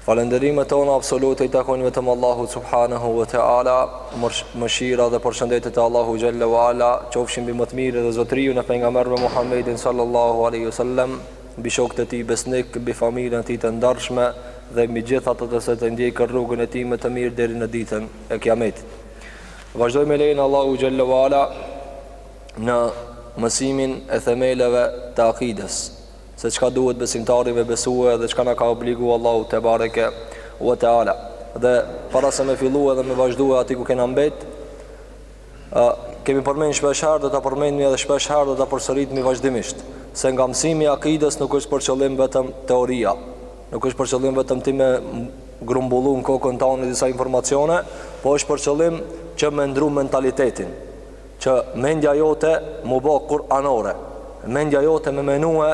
Falënderimet tona absolute i takojnë vetëm Allahut subhanahu wa taala, mëshira dhe përshëndetjet e Allahu xhalla wa ala qofshin mbi më të mirin dhe zotërinë pejgamberin Muhammedin sallallahu alaihi wasallam, mbi shokët e tij besnik, mbi familjen e tij të ndershme dhe mbi gjithë ata të cilët e ndjekin rrugën e tij më të mirë deri në ditën e Kiametit. Vazhdojmë me lejen e Allahu xhalla wa ala në mësimin e themeleve të akides. se çka duhet besimtari me besue dhe çka na ka obligu Allahu tebareke ue teala dhe para se me fillue dhe me vazhdue aty ku kena mbet e kemi përmend shpesh herë do ta përmendmi edhe shpesh herë do ta përsëritmi vazhdimisht se nga mësimi i akidës nuk është për qëllim vetëm teoria nuk është për qëllim vetëm ti me grumbullu në kokën tane disa informacione, po është për qëllim që me ndru mentalitetin. Që mendja jote m'u bo kur'anore, mendja jote me menue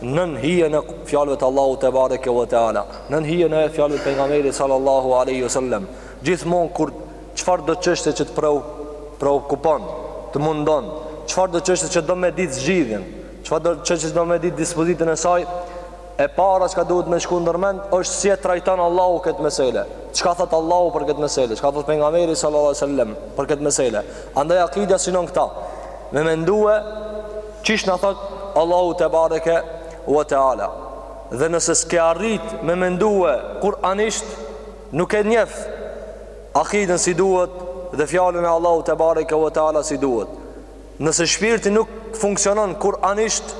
nën hijen e fjalëve të Allahut tebareke ve teala, nën hijen e fjalëve të pejgamberit sallallahu alaihi wasallam. Gjithmonë kur çfarëdo çështje që të preu, preokupon, të mundon, çfarëdo çështje që do me ditë zgjidhjen, çfarëdo çështje që do me ditë dispozitën e saj, E para çka duhet me t'shku ndër mend është si e trajton Allahu këtë mesele. Çka thot Allahu për këtë mesele? Çka thot pejgamberi sallallahu alajhi wasallam për këtë mesele? Andaj akida synon këta. Me mendue qysh na thot Allahu tebareke ue teala. Dhe nëse s'ke arrit me mendue kur'anisht nuk e njef akidën si duhet dhe fjalën e Allahut tebareke ue teala si duhet. Nëse shpirti nuk funksionon kur'anisht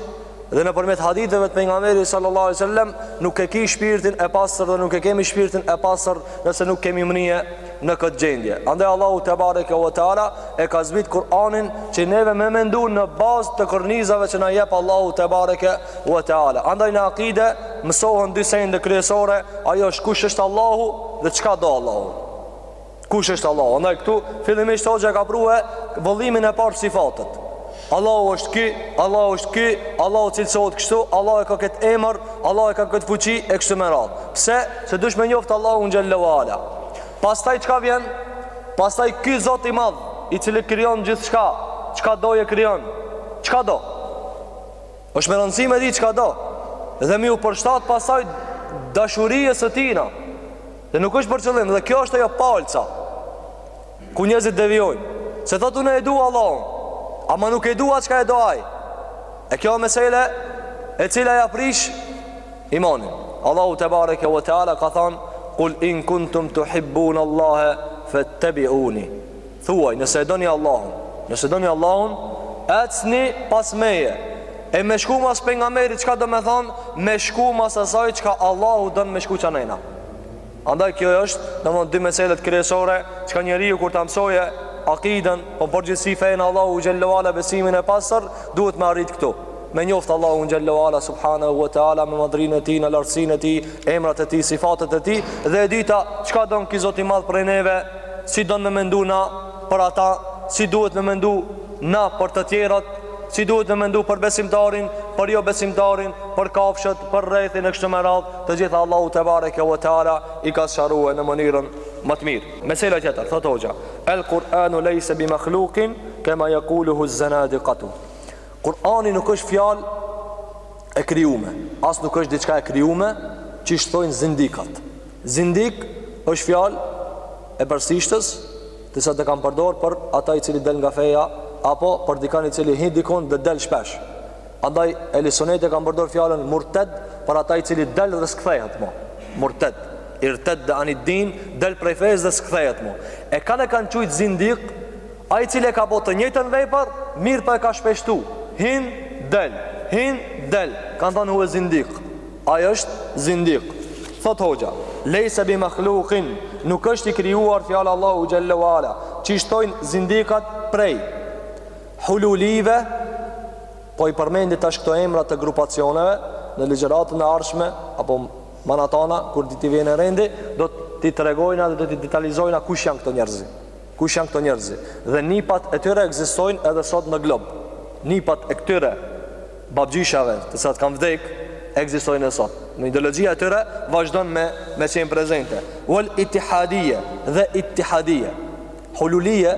dhe nëpërmjet haditheve të pejgamberit sallallahu alaihi wasallam nuk e ki shpirtin e pastër dhe nuk e kemi shpirtin e pastër nëse nuk kemi mrije në këtë gjendje. Andaj Allahu tebareke ve teala e ka zbrit Kur'anin që neve me mendu në bazë të kornizave që na jep Allahu tebareke ve teala. Andaj në akide mësohen dy sende kryesore, ajo është kush është Allahu dhe çka do Allahu. Kush është Allahu? Andaj këtu fillimisht hoxha ka prue vëllimin e parë sifatet. Allahu është ky, Allahu është ky, Allahu cilësohet kështu, Allahu e ka këtë emër, Allahu e ka këtë fuqi e kështu me radhë. Pse? Se dush me njoftë Allahun xhalla wa ala. Pastaj çka vjen? Pastaj ky zot i madh, i cili krijon gjithçka, çka do e krijon, çka do? është me rëndësi me dit çka do? Dhe me iu përshtat pastaj dashurisë së tijna. Dhe nuk është për qëllim, dhe kjo është ajo palca ku njerëzit devijojnë. Se thotë unë e dua Allahun, ama nuk e dua çka do ai. E kjo mesele e cila ja prish imanin. Allahu tebareke ve teala ka thënë kul in kuntum tuhibbun Allahe fattabi'uni. Thuaj, nëse e doni Allahun, nëse doni Allahun, ecni pas meje. E me shku mas pejgamberit çka do me thonë me shku mas asaj çka Allahu don me shku ça na. Andaj kjo është, domthonë dy meselet kryesore, çka njeriu kur ta mësojë akiden, po përgjithësisht fenë Allahu xhallahu ala besimin e pastër, duhet me arrit këtu. Me njoft Allahu xhallahu ala subhanahu wa taala me madhninë e tij, në lartësinë e tij, emrat e tij, sifatet e tij dhe e dyta çka don ky Zot i madh prej neve, si don me mendu na për to, si duhet me mendu na për të tjerat, si duhet me mendu për besimtarin, për jo besimtarin, për kafshët, për rrethin e kështu me radh, të gjitha Allahu te bareke ve teala i ka sqarue në mënyrën ma të mirë. Mesela tjetër, thotë hoxha, El Kur'anu lejse bi makhlukin kema yekuluhu zenadiqatu. Kur'ani nuk është fjalë e krijume, as nuk është diçka e krijume, qysh thojnë zindikat. Zindik është fjalë e persishtës, të cilat e kanë përdorë për atë i cili del nga feja apo për dikan i cili hin dikund dhe del shpesh. Andaj ehli suneti e kanë përdorë fjalën murted për atë i cili del dhe s'kthehet mo. Murted, irtedde an id-din, del prej fesë dhe s'kthehet mo. E kanë e kanë qujt zindik ai i cili e ka bo të njëjtën vepër, mirëpo e ka shpeshtu, hin, del, hin, del, kanë thonë huve zindik. Ai është zindik. Thot hoxha, Lejse bi makhlukin, nuk është i krijuar fjala Allahu xhallahu ala, qysh thojnë zindikat prej hululive, po i përmendi tash këto emra të grupacioneve në ligjëratën e ardhshme apo ma n'atana kur t'i vjen rendi, do t'i tregojna dhe do t'i detalizojna kush janë këto njerëzi. Kush janë këto njerëzi? Dhe nipat e tyre ekzistojnë edhe sot në glob. Nipat e këtyre babgjyshave, të cilat kanë vdekë, ekzistojnë edhe sot. Ideologjia e tyre vazhdon me me qenë prezente. Wal Ittihadiyya dhe Ittihadiyya. Hululiyya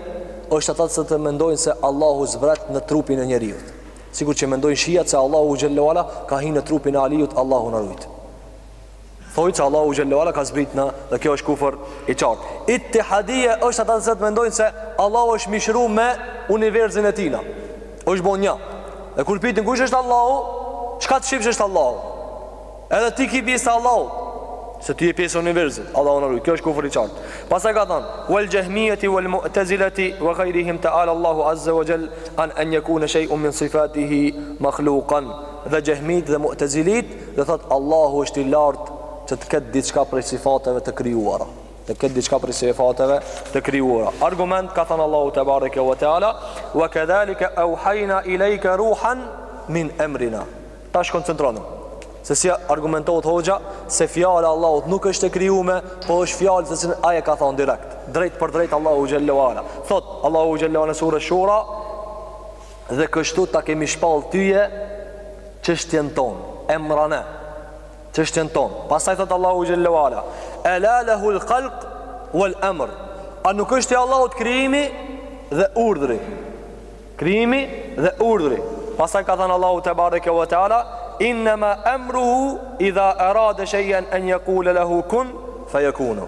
është ata të cilët mendojnë se Allahu zbret në trupin e njeriut. Sikur që mendojnë shiat se Allahu xhallahu ala ka hi në trupin e Aliut, Allahu na rujt. Thojnë që Allahu xhallahu ala ka zbrit në dhe kjo është kufër i qartë. Ittihadie është ata që mendojnë se Allahu është mishru me universin e tij. Është bon një. Dhe kur pytin kush është Allahu, çka të shifsh është Allahu. Edhe ti ki pjesë Allahu. Se ti je pjesë universit. Allahu na rujt. Kjo është kufër i qartë. Pastaj ka thonë: "Wal jahmiyati wal mu'tazilati wa ghayrihim ta'ala Allahu azza wa jall an an yakuna shay'un min sifatihi makhluqan." Dhe xhehmit dhe mu'tazilit Dhe thotë, Allahu është i lartë që të ketë diçka prej sifateve të krijuara. Të ketë diçka prej sifateve të krijuara. Argument ka thënë Allahu te bareke ve teala, "Wa kadhalika awhayna ilayka ruhan min amrina." Tash koncentroniu se si argumentohet hoxha se fjala e Allahut nuk është e krijuar, po është fjalë se si ai e ka thënë direkt. Drejtpërdrejt Allahu xhallahu ala. Thot Allahu xhallahu ala sura Shura Dhe kështu ta kemi shpallë tyje çështjen tonë, emrina, çështjen tonë. Pastaj thot Allahu xhelle wala, ela lahul khalq wal amr. A nuk është i Allahut krijimi dhe urdhri? Krijimi dhe urdhri. Pastaj ka thënë Allahu te bareke ve teala, innama amruhu idha arada shay'an an yaqula lahu kun fayakunu.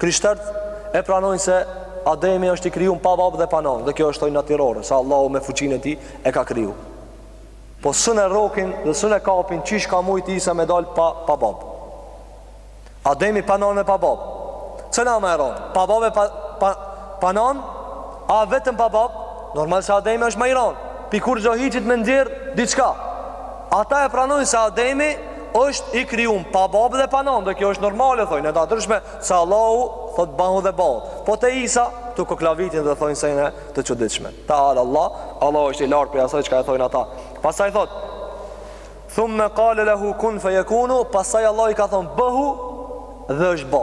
Krishterët e pranojnë se Ademi është i krijuar pa babë dhe pa nanë, dhe kjo është thojnë natyrore, se Allahu me fuqinë e tij e ka kriju. Po s'un e rrokin dhe s'un e kapin qysh ka mujt Isa me dal pa pa babë. Ademi pa nanë e pa babë. Cila ma e rranë? Pa babë pa pa pa nanë? A vetëm pa babë? Normal se Ademi është ma i rranë. Po kur çohitit me nxjerr diçka. Ata e pranojnë se Ademi Është i krijuar pa babë dhe pa nënë, dhe kjo është normale thojnë, e natyrshme se Allahu thot bahu dhe bahet. Po te Isa tu koklavitin dhe thojnë sene të çuditshme. Ta'ala Allah, Allahu është i lartë prej asaj çka e thojnë ata. Pastaj thot: "Thumma qala lahu kun fayakunu", pastaj Allahu i ka thonë bëhu dhe është bë.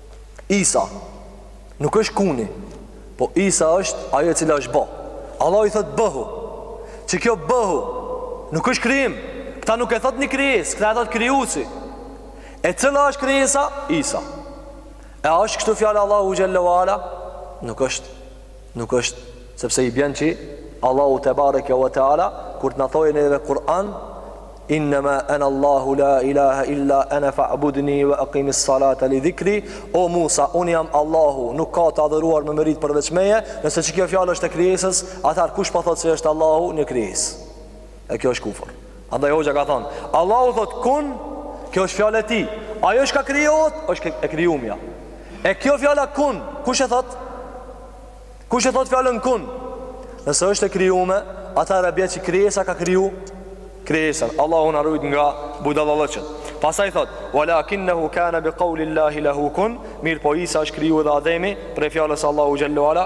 Isa nuk është kuni, po Isa është ajo e cila është bë. Allahu i thot bëhu. Që kjo bëhu nuk është krijim. Këta nuk e thot një krijesë, këta e thot krijuesi. E cila është krijesa? Isa. A është kështu fjalë Allahu xhallahu ala? Nuk është. Nuk është sepse i bjen që Allahu te bareke ve teala kur të na thojë në Kur'an Innama ana Allahu la ilaha illa ana fa'budni wa aqimis salata li dhikri O Musa un jam Allahu nuk ka të adhuruar me merit përveç meje nëse qi kjo fjalë është e krijesës atëherë kush po thotë se është Allahu një krijesë E kjo është kufër. Andaj hoxha ka thon, Allahu thot kun, kjo është fjalë e tij. Ajo çka krijohet është e krijumja. E kjo fjala kun, kush e thot? Kush e thot fjalën kun? Nëse është e krijume, atëherë i bie që krijesa ka kriju krijesën. Allahu na rujt nga budallallëqët. Pastaj thot, "Walakinnahu kana biqawli Allahi lahu kun", mirëpo Isa është krijuar dhe Ademi prej fjalës Allahu xhallahu ala,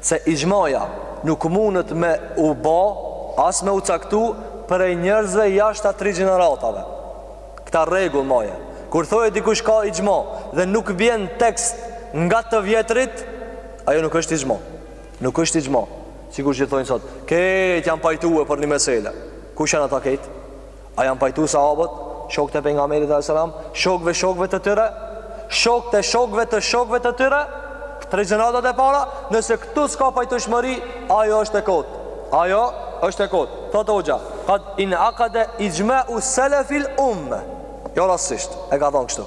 se ixhmaja nuk mundet me u ba as me u caktu prej njerzve jashtë a tri gjeneratave kta rregull maje kur thoje dikush ka ixhma dhe nuk vjen tekst nga të vjetrit ajo nuk është ixhma nuk është ixhma sikur që thojnë sot krejt janë pajtue për një mesele kush janë ata krejt A janë pajtu sahabët, shokët e pejgamberit a.s. Shokëve shokëve të tyre Shokët e shokëve të shokëve të tyre Tre gjeneratat e para Nëse këtu s'ka pajtushmëri Ajo është e kotë Ajo është e kotë Thotë hoxha Kad inakade ixhmau selefil umme Jo rastësisht E ka thonë kështu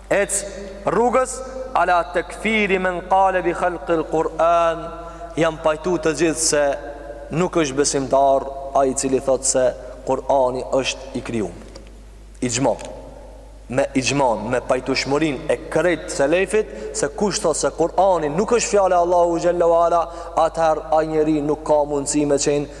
Ec rrugës ala tekfiri men kale bi khalqil Kur'an Janë pajtu të gjithë se nuk është besimtar ai i cili thotë se Kur'ani është i krijum Ixhma Me ixhman, me pajtushmërinë e krejt selefit Se kush thotë se Kur'ani nuk është fjalë e Allahut xhel-le ue ala Atëherë ai njeri nuk ka mundësi me qenë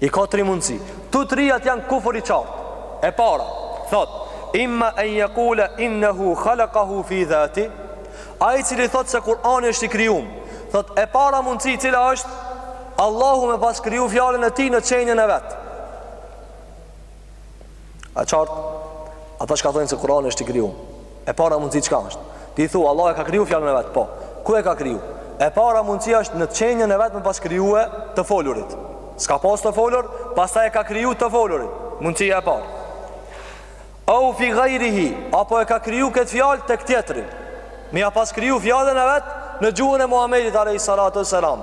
I ka tri mundësi. Të trijat janë kufër i qartë. E para, thotë, imma en jekule innehu khalakahu fi dhati, ai i cili thotë se Kur'ani është i krijum, thotë, e para mundësi cila është, Allahu me pas kriju fjalën e tij në qenjën e vet. A qartë, ata çka thonë se Kurani është i krijum. E para mundësi çka është? Ti thua Allah e ka kriju fjalën e vet, po. Ku e ka kriju? E para mundësi është në qenjen e vet me pas kriju e të folurit. S'ka pas të folur, pastaj e ka kriju të folurit. Mundësia e parë. Au fi ghairihi, apo e ka kriju këtë fjalë tek tjetri. Me ja pas kriju fjalën e vet në gjuhën e Muhamedit alayhi salatu selam.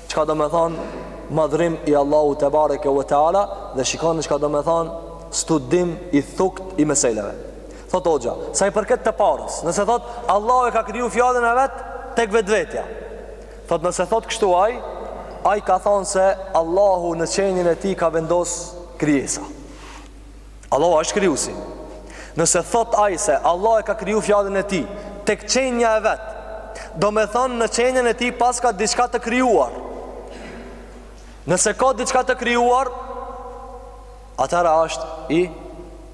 Çka do me thanë madhrim i Allahu tebareke ue teala dhe shikone çka do me thanë studim i thukt i meseleve. Thotë hoxha, sa i përket të parës, nëse thotë Allahu e ka kriju fjalën e vet tek vetvetja. Thotë nëse thotë kështu ai, ai ka thanë se Allahu në qenjën e tij ka vendos krijesa. Allahu është krijuesi. Nëse thotë ai se Allah e ka kriju fjalën e tij tek qenia e vet, do me thonë në qenien e tij paska diçka të krijuar. Nëse ka diçka të krijuar, atëhera është i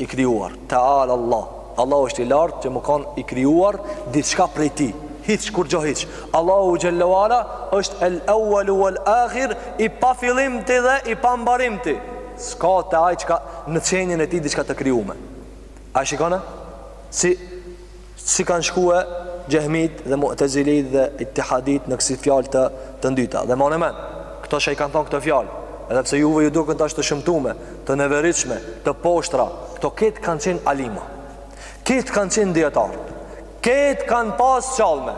i krijuar. Taal Allah. Allahu është i lartë që me kanë i krijuar diçka prej tij. Hiç kurgjo hiç. Allahu xhel-le ue ala është el-awwal wal-akhir i pafillimti dhe i pambarimti. S'ka te ai çka në qenjën e tij diçka të krijume. A shikone? Si, si kanë shkue xhehmitë dhe mutezilitë dhe itihaditë në kësi fjalë të, të ndyta. Dhe mone mend, këto që i kanë thonë këto fjalë, edhe pse juve ju duken tash të shëmtume, të neveritshme, të poshtra, këto këta kanë qenë alima. Këta kanë qenë dijetarë. Këta kanë pasë çallme.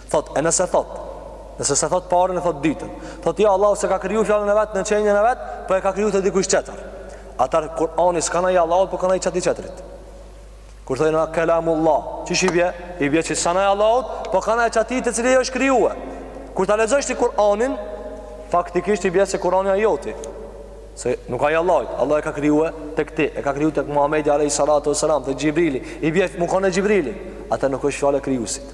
Thot, e nëse thot, nëse s'e thot t'parën e thot dytën. Thot, ja, jo, Allahu s'e ka kriju fjalën e vet në qenien e vet, po e ka kriju te dikush tjetër. Atar, Kur'ani s'ka me kon i Allahut, po ka me kon i qatij tjetrit. Kur thojnë kelamullah, qysh i bje? I bje që s'a ma e Allahut, po ka me kon qatij te cili është krijue. Kur ta lexojsh ti Kur'anin, faktikisht i bje se Kur'ani a i joti. Se nuk a i Allahut, Allahu e ka krijue tek ti, e ka krijue tek Muhammedi a.s. te Xhibrili, i bje me kon e Xhibrilit, atë nuk është fjallë e krijusit.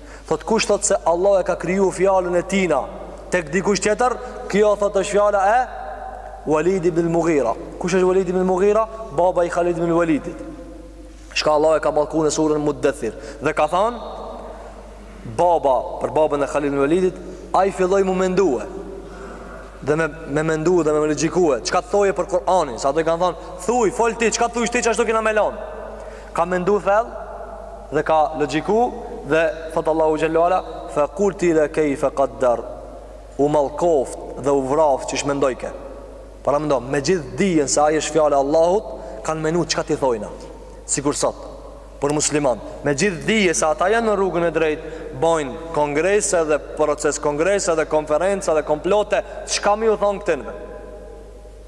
Thotë kush thotë se Allahu e ka kriju fjalën e tijna tek dikush tjetër, kjo thotë është fjala e Walid ibn al-Mughira. Kush është Walid ibn al-Mughira? Baba i Khalid ibn al-Walidit. Çka Allahu e ka mallku në surën Muddathir dhe ka thanë baba për babën e Khalid ibn al-Walidit, ai filloi mu mendue dhe me me mendue dhe me logjikue. Çka t'thojë për Kur'anin? Se ata i kanë thanë, thuj, fol ti, çka thuj ti qashtu kena me thon. Ka mendu thellë dhe ka logjiku dhe thot Allahu xhelle ue ala fa qutila kayfa qaddar u mallkoft dhe u vraft qysh mendojke. Paramendo, me gjithë dijen se ai është fjalë e Allahut, kanë menu çka t'i thojna. Sikur sot për musliman, me gjithë dije se ata janë në rrugën e drejtë, bajnë kongrese dhe proces kongrese dhe konferenca dhe komplote, çka me ju thon këtynve?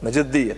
Me gjithë dije.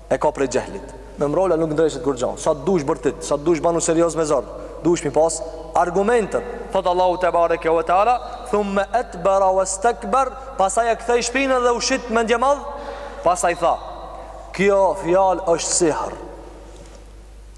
E ka prej xhehlit. Me mrola nuk ndreshet kurgjo. Sa t'dush bërtit, sa t'dush banu serioz me zor, duhesh m'i pas argumentet. Thotë Allahu tebareke ve teala, Thumme edbara westekber, pastaj e kthej shpinën dhe u shit mendjemadh, pastaj tha, Kjo fjalë është sihr.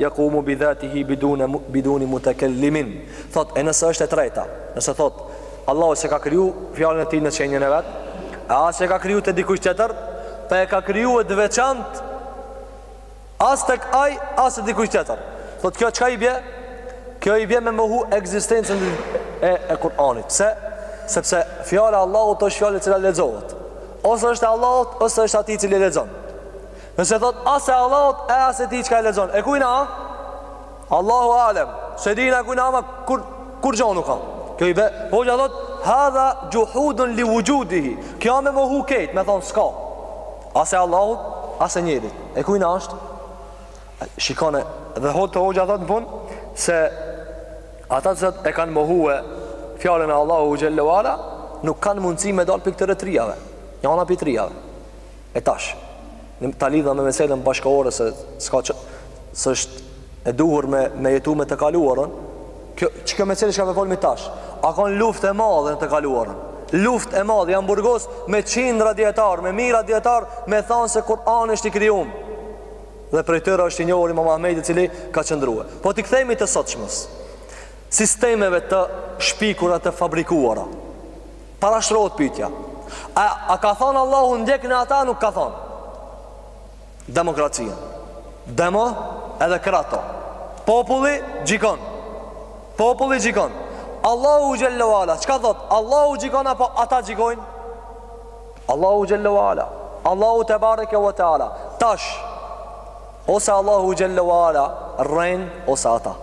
Yaqumu bi dhatihi bidune biduni mutakallimin. Thot e nëse është e treta, nëse thot Allahu s'e ka kriju fjalën e tij në qenien e vet, e as e ka kriju te dikush tjetër, po e ka krijue të veçantë as tek ai as te dikush tjetër. Thot kjo çka i bie? Kjo i bie me mohu ekzistencën e e Kur'anit. Pse? Sepse fjala e Allahut është fjalë e cila lexohet. Ose është e Allahut, ose është e atij cili lexon. Nëse thot as e Allahut e as e atij çka e lexon. E kujna? Allahu alem. S'e dina kujna ama kur kurgjo nuk ka. Kjo i be. Hoxha thot hadha juhudun li wujudihi. Kjo me mohu ket, me thon s'a. As e Allahut, as e njerit. E kujna është? Shikone, dhe thot hoxha thot në fund se ata që e kanë mohue fjalën e Allahu xhelle ue ala nuk kanë mundësi me dal pi këtyne trijave. Njana pi trijave. E tash, ta lidhna me meselën bashkëkohore se çka që s'është e duhur me me jetu me të kaluarën, kjo që kjo mesele çka po folmi tash, a kanë luftë e madhe në të kaluarën? Luftë e madhe janë burgos me qindra dietar, me mijëra dietar me thanë se Kur'ani është i krijuar. Dhe prej tyre është i njohur Imam Ahmedi i cili ka qëndruar. Po t'i kthehemi të sotshmës. Sistemeve të shpikura të fabrikuara. Parashtrohet pyetja. A, a ka thonë Allahu ndjekne ata nuk ka thonë. Demokracia. Demo edhe krato. Populli gjikon. Populli gjikon. Allahu xhelle ue ala, çka thot? Allahu gjikon apo ata gjikojnë? Allahu xhelle ue ala. Allahu tebareke ve teala. Tash ose Allahu xhelle ue ala rren ose ata.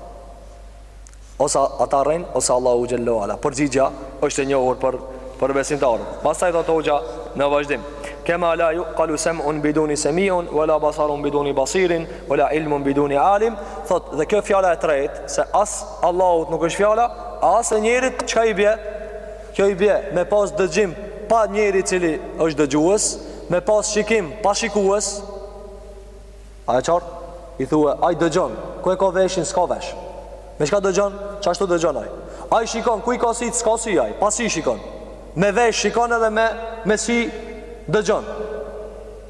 Ose ata rrejnë ose Allahu xhelle ue ala. Përgjigja është e njohur për për besimtarët. Pastaj thot hoxha në vazhdim: "Kema la yuqalu sam'un biduni sami'un wala basarun biduni basirin wala ilmun biduni alim", thot dhe kjo fjala e tretë se as Allahut nuk është fjala, as e njerit çka i bie? Kjo i bie me pas dëgjim pa njeri i cili është dëgjues, me pas shikim pa shikues. A e qartë? I thue, ai dëgjon, ku e ka veshin, s'ka vesh. Me çka dëgjon? Qashtu dëgjon ai. Ai shikon, ku i ka sytë, s'ka sy ai, pa sy shikon. Me vesh shikon edhe me, me sy dëgjon.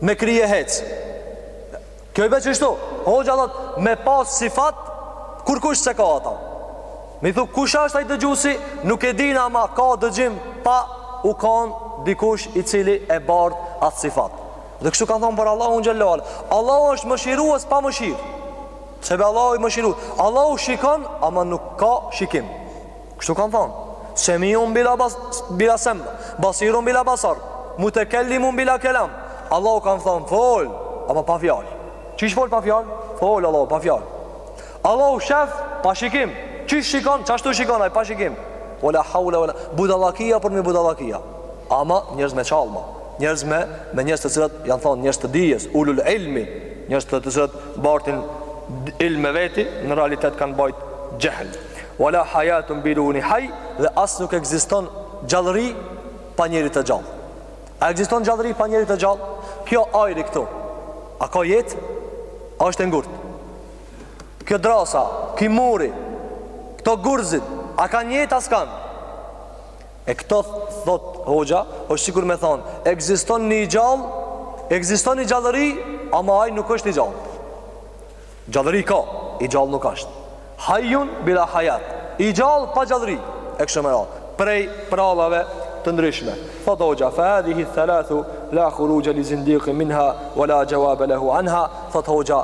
Me krye hec. Kjo i bje qështu. Hoxha thot, me pas sifat, kurkush s'e ka ata. Me i thu, kush asht ai dëgjusi, nuk e dina ama ka dëgjim, pa u kanë dikush i cili e bart atë sifat. Dhe kështu kanë thonë për Allahun xhelle ue ala Allahu është mëshirues pa mëshirë Subhan Allah mëshirues Allahu shikon, ama nuk ka shikim Kështu kanë thonë Semiun bila, bas, bila sem Basirun bila basar Mutekellimun bila kelam Allahu kanë thonë fol, ama pa fjal Qysh fol pa fjal? Fol Allahu pa fjal Allahu shef pa shikim Qysh shikon qashtu shikon aj pa shikim Vela haula vela Budalakia përmi budalakia Ama njerëz me çallma Njerëz me Me njerëz të cilat janë thonë njerëz të dijes Ullul ilmi Njerëz të cilat bartin Ilm me veti Në realitet kanë bajt Xhehl Vela hajatun biduni haj Dhe as nuk egziston Gjallëri Pa njeri të gjallë A egziston gjallëri pa njeri të gjallë Kjo ajri këtu A ka jetë A është e ngurtë Kjo drasa, ky muri, këto gurzit, a kanë jetë a s'kanë? E këto, thotë hoxha, është sikur me thon, ekziston një i gjallë, ekziston një gjallëri, ama ai nuk është i gjallë. Gjallëri ka, i gjallë nuk është. Hajun bila hajat, i gjallë pa gjallëri, e kështu me radhë, prej prallave të ndryshme. Thotë hoxha, fa hadhihi thalathu, la khuruxhe liz-zindiqi minha, wa la xhawabe lehu anha, thotë hoxha,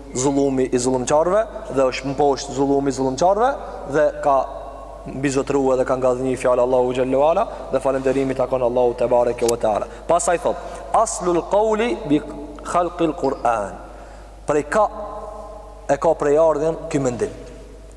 zullumi i zullumqarëve dhe është mposht zullumi i zullumqarëve dhe ka mbizotëru dhe ka ngadhënjy fjala e Allahut xhelle ue ala dhe falënderimi takon Allahut tebareke ve teala pastaj thot aslul qouli bi khalqil quran prej ka e ka prejardhjen ky mendim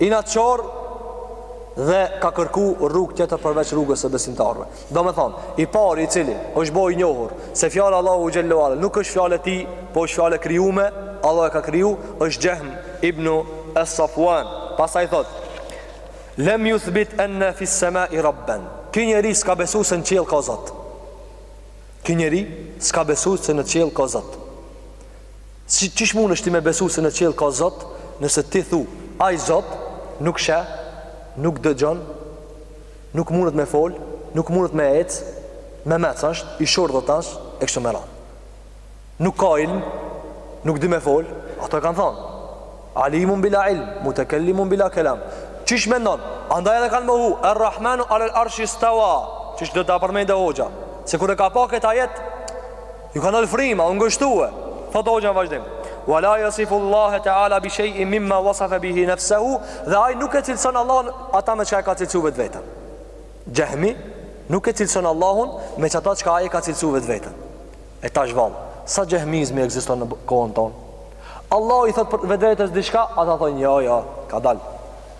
inatçor dhe ka kërku rrugë tjetër përveç rrugës së besimtarëve. Do me thonë, i pari i cili është bo i njohur se fjala e Allahut xhelle ue ala nuk është fjalë e tij, po është fjalë e krijume, Allahu e ka kriju, është Xhehm ibnu Safuan. Pastaj thotë, lem juthbit enne fissemai rabben. Ky njeri s'ka besu se në qiell ka zot. Ky njeri s'ka besu se në qiell ka zot. Si qysh mundesh ti me besu se në qiell ka Zot, nëse ti thu, ai Zot nuk sheh, nuk dëgjon, nuk mundet me fol, nuk mundet me ec, memec është, i shurdhët asht e kështu me radhë. Nuk ka ilm, nuk di me fol, ato e kanë thënë. Alimun bila ilm, mutakallimun bila kalam. Qysh mendon? Andaj edhe kanë mohu, Ar-Rahmanu 'ala al-'arshi istawa. Qysh do ta përmendë hoxha, se kur e ka pa këtë ajet, Ju ka nalë frima, u ngushtue Thotë hoxha në vazhdim Wa la jasifu Allahe te ala bi shej'in mimma wasafe bihi nefsehu Dhe aj nuk e cilëson Allahun ata me çka e ka cilësu vetveten Xhehmi nuk e cilëson Allahun me qata çka aj e ka cilësu vetveten E tash vallahi Sa xhehmizmi egziston në kohën ton Allahu i thotë vetvetes diçka Ata thonë jo jo ka dalë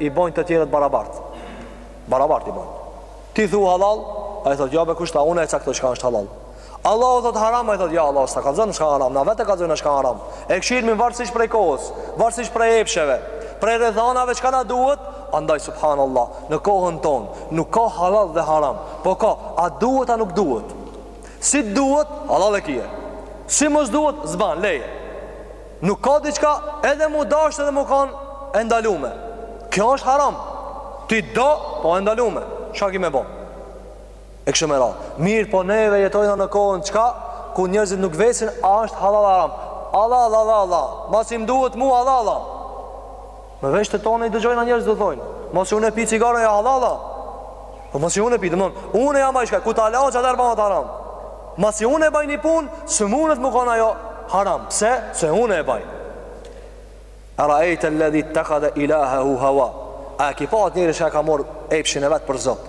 i bojnë të tjerët barabartë. Barabartë i bojnë. Ti thu halal, ai thotë ja be kqyr tash unë e caktoj çka është halal. Allahu thotë haram, ai thotë ja Allahu s'ta kallzon çka haram, na vetë e kallzojna çka haram. E kqyrim varësisht prej kohës, varësisht prej epsheve, prej rrethanave çka na duhet, andaj subhanallah, në kohën tonë nuk ka halal dhe haram, po ka a duhet a nuk duhet. Si t'duhet, halal e kije. Si mos duhet, s'ban, leje. Nuk ka diçka edhe mu dasht edhe mu kan e ndalume. Kjo është haram. Ti do, po e ndalume. Ça ki me bo? E kështu me ra. Mirë, po neve jetojna në kohën çka, kur njerëzit nuk vesin, a është halal haram. Halal, halal, halal, halal. Masi m'duhet mu, halal, halal. Me veshët tonë i dëgjojna njerëz të thojnë Masi unë e pi cigarja hallall a po Masi unë e pi, domethon Unë e jam a ishka, kur ta la atëher bëhet haram Masi unë e baj një punë S'mundet me kon ajo haram Pse? Se unë e baj Ara'ayta alladhi ittakhadha ilahahu hawa A e ki pa atë njeri që e ka mor Epshin e vet për zot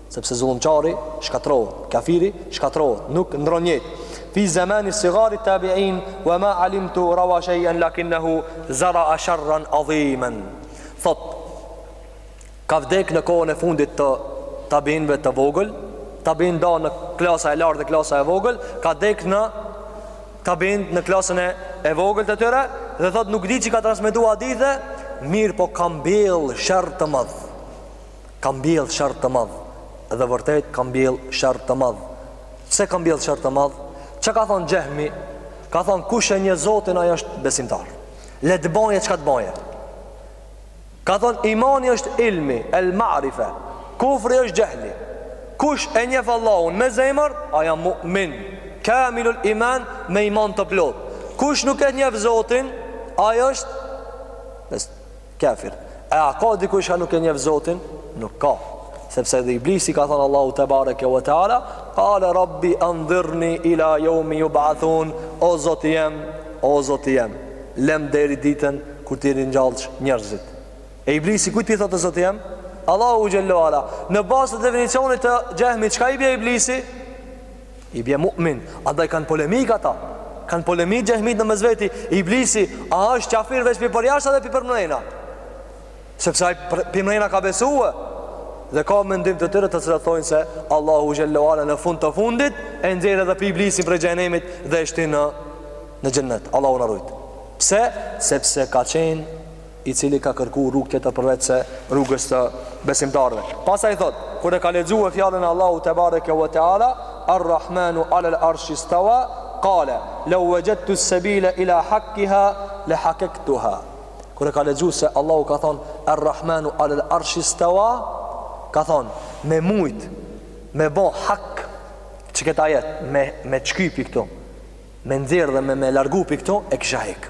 Sepse zullumqari shkatrohet, kafiri shkatrohet, nuk ndron jetë. Fi zemani sigari tabi'in, wa ma alimtu rawa shay'an lakinnahu zara'a sharran adhiman. Thot ka vdek në kohën e fundit të tabiinëve të vogël, tabiin da në klasa e lartë dhe klasa e vogël, ka vdek në tabiin në klasën e e vogël të tyre dhe thot nuk di qi ka transmetua hadithe, mirë po ka mbjell sherr të madh. ka mbjellë sherr të madh dhe vërtet ka mbjellë sherr të madh. Pse ka mbjellë sherr të madh? Çka ka thon Xhehmi? Ka thon kush e njef Zotin ai është besimtar. Le të bëjë çka të bëjë. Ka thon imani është ilmi, el ma'rife. Kufri është xhehli. Kush e njef Allahun me zemër, ai a mu'min. Kamilul iman me iman të plot. Kush nuk e njef Zotin, ai është Kafir. E a ka dikush që nuk e njeh Zotin? Nuk ka. Sepse edhe Iblisi ka thënë Allahut tebareke ve teala, "Qala Rabbi andhirni ila yawmi yub'athun." O Zoti jem, o Zoti jem, lem deri ditën kur ti ringjallsh njerëzit. E Iblisi kujt i thotë Zoti jem? Allahut xhelle ve ala. Në bazë të definicionit të Xhehmit, çka i bie Iblisi? I bje mu'min, andaj kanë polemik ata. Kanë polemik xhehmit në mes veti, iblisi, a është qafir veç pi përjashta edhe pi përmrena. Sepse ai përmrena ka besue. Dhe ka mendim të tyre të cilët thojnë se Allahu xhelle ve ala në fund të fundit e nxjerr edhe iblisin prej xhehenemit dhe e shtin në në xhennet. Allahu na rujt. Pse? Sepse ka qenë i cili ka kërkuar rrugë tjetër përveçse rrugës të besimtarëve. Pastaj thotë, kur e ka lexuar fjalën e Allahut tebareke ve teala, Ar-Rahmanu 'ala al-'arshi istawa, qala, "Law wajadtu as-sabila ila hakkiha la hakaktuha." Kur e ka lexuar se Allahu ka thonë, Ar-Rahmanu 'ala al-'arshi istawa, ka thonë, me mujt me bë hak qëkët ajet, me me çky pi këtu, me nxjerr dhe me me largu pi këtu e kisha hek.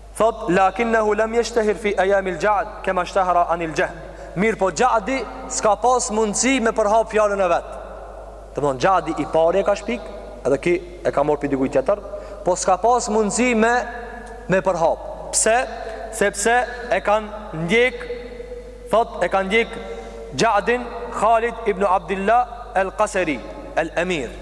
Thotë, Lakinnehu lem yeshtehir fi ayyamil Ja'd kema ishtahara anil Jahm. Mirëpo Ja'di s'ka pas mundësi me përhap fjalën e vet. Domthon Ja'di i pari e ka shpik, edhe ki e ka marr pi dikujt tjetër, po s'ka pas mundësi me me përhap. Pse? Sepse e kanë ndjek, thotë e ka ndjek Ja'din Khalid ibn Abdullah al-Qasri, al-Amir.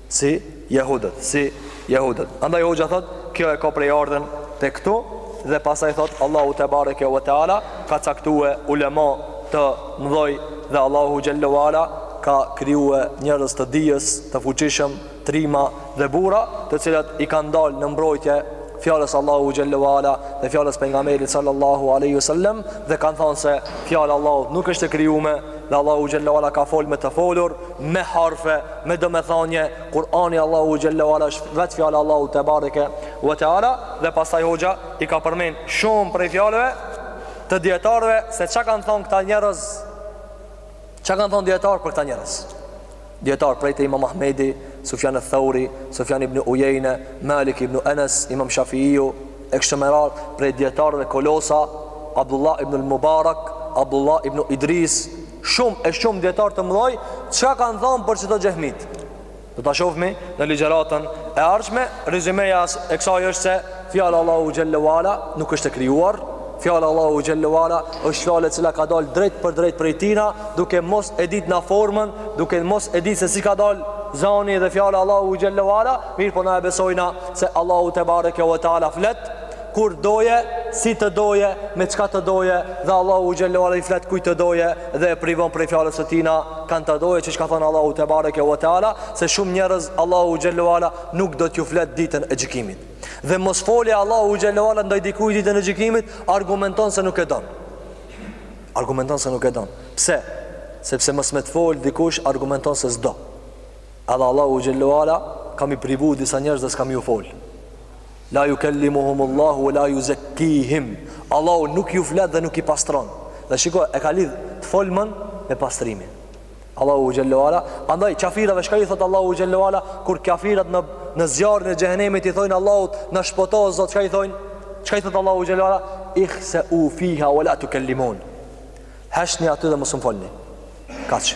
Si jehudët, si jehudët. Andaj hoxha thotë, kjo e ka prejardhjen te këtu dhe pastaj thot Allahu te bareke ve teala ka caktue ulema të mëdhaj dhe Allahu xhellahu ala ka krijue njerëz të dijes, të fuqishëm, trima dhe burra, të cilët i kanë dalë në mbrojtje fjalës Allahu xhellahu ala dhe fjalës pejgamberit sallallahu alaihi wasallam dhe kanë thanë se fjala e Allahut nuk është e krijume dhe Allahu xhellahu ala ka fol me të folur me harfe, me domethënie, Kur'ani i Allahu xhallahu ala është vetë fjala e Allahu te bareke ve teala dhe pastaj hoxha i ka përmend shumë prej fjalëve të dietarëve se çka kanë thënë këta njerëz çka kanë thënë dietarët për këta njerëz. Dietar prej te Imam Ahmedi, Sufjan al-Thauri, Sufjan ibn Ujejne, Malik ibn Enes, Imam Shafi'iu, e kështu prej dietarëve kolosa, Abdullah ibn al-Mubarak, Abdullah ibn Idris, Shumë e shumë dietar të mëdhaj, çka kanë thanë për kto xhehmit. Do ta shofmi në ligjëratën e ardhshme, rezymeja e kësaj është se fjala Allahu xhallahu ala nuk është e krijuar, fjala Allahu xhallahu ala është fjala e cila ka dalë drejtpërdrejt prej tina, duke mos e ditë na formën, duke mos e ditë se si ka dalë zani dhe fjala Allahu xhallahu ala, mirëpo na e besojna se Allahu te bareke ve taala flet Kur t'doje, si të doje, me çka të doje, dhe Allahu xhallahu i flet kujt të doje dhe e privon prej fjalës së tina kan të doje, siç ka thënë Allahu te bareke u teala, se shumë njerëz Allahu xhallahu ala nuk do t'ju flet ditën e gjykimit. Dhe mosfolja e Allahu xhallahu ala ndaj dikujt ditën e gjykimit, argumenton se nuk e don. Argumenton se nuk e don. Pse? Sepse mos me të fol dikush argumenton se s'të do. Edhe Allahu xhallahu ala ka me i privu disa njerëz dhe s'ka me ju fol. La yukellimuhum Allahu wa la yuzakkihim. Allahu nuk ju flet dhe nuk i pastron. Dhe shiko, e ka lidh të folmën me pastrimin. Allahu xhallahu ala, andaj kafirëve çka i thot Allahu xhallahu ala kur kafirat në në zjarrin e xhehenemit i thonë Allahut na shpoto Zot, çka i thonë? Çka i thot Allahu xhallahu ala? Ikhsa u fiha wa la tukallimun. Hashni aty dhe mos më folni. Kaç.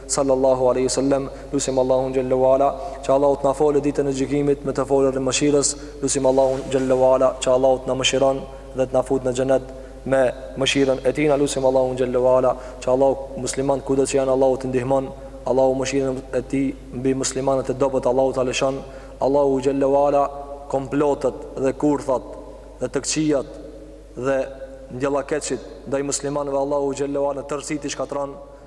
Sallallahu alaihi wasallam, lusim Allahun xhalla wala që Allahu të na folë ditën e gjykimit me të folurën e mëshirës, lusim Allahun xhalla wala që Allahu të na mëshiron dhe të na fut në xhenet me mëshirën e Tij, lusim Allahun xhalla wala që Allahu muslimanët kudo që janë Allahu t'i ndihmon, Allahu mëshirën e Tij mbi muslimanët e dobët Allahu ta lëshon, Allahu xhalla wala komplotët dhe kurthat dhe të këqijat dhe ndjellakeqit ndaj muslimanëve Allahu xhalla wala tërësisht t'i shkatërron.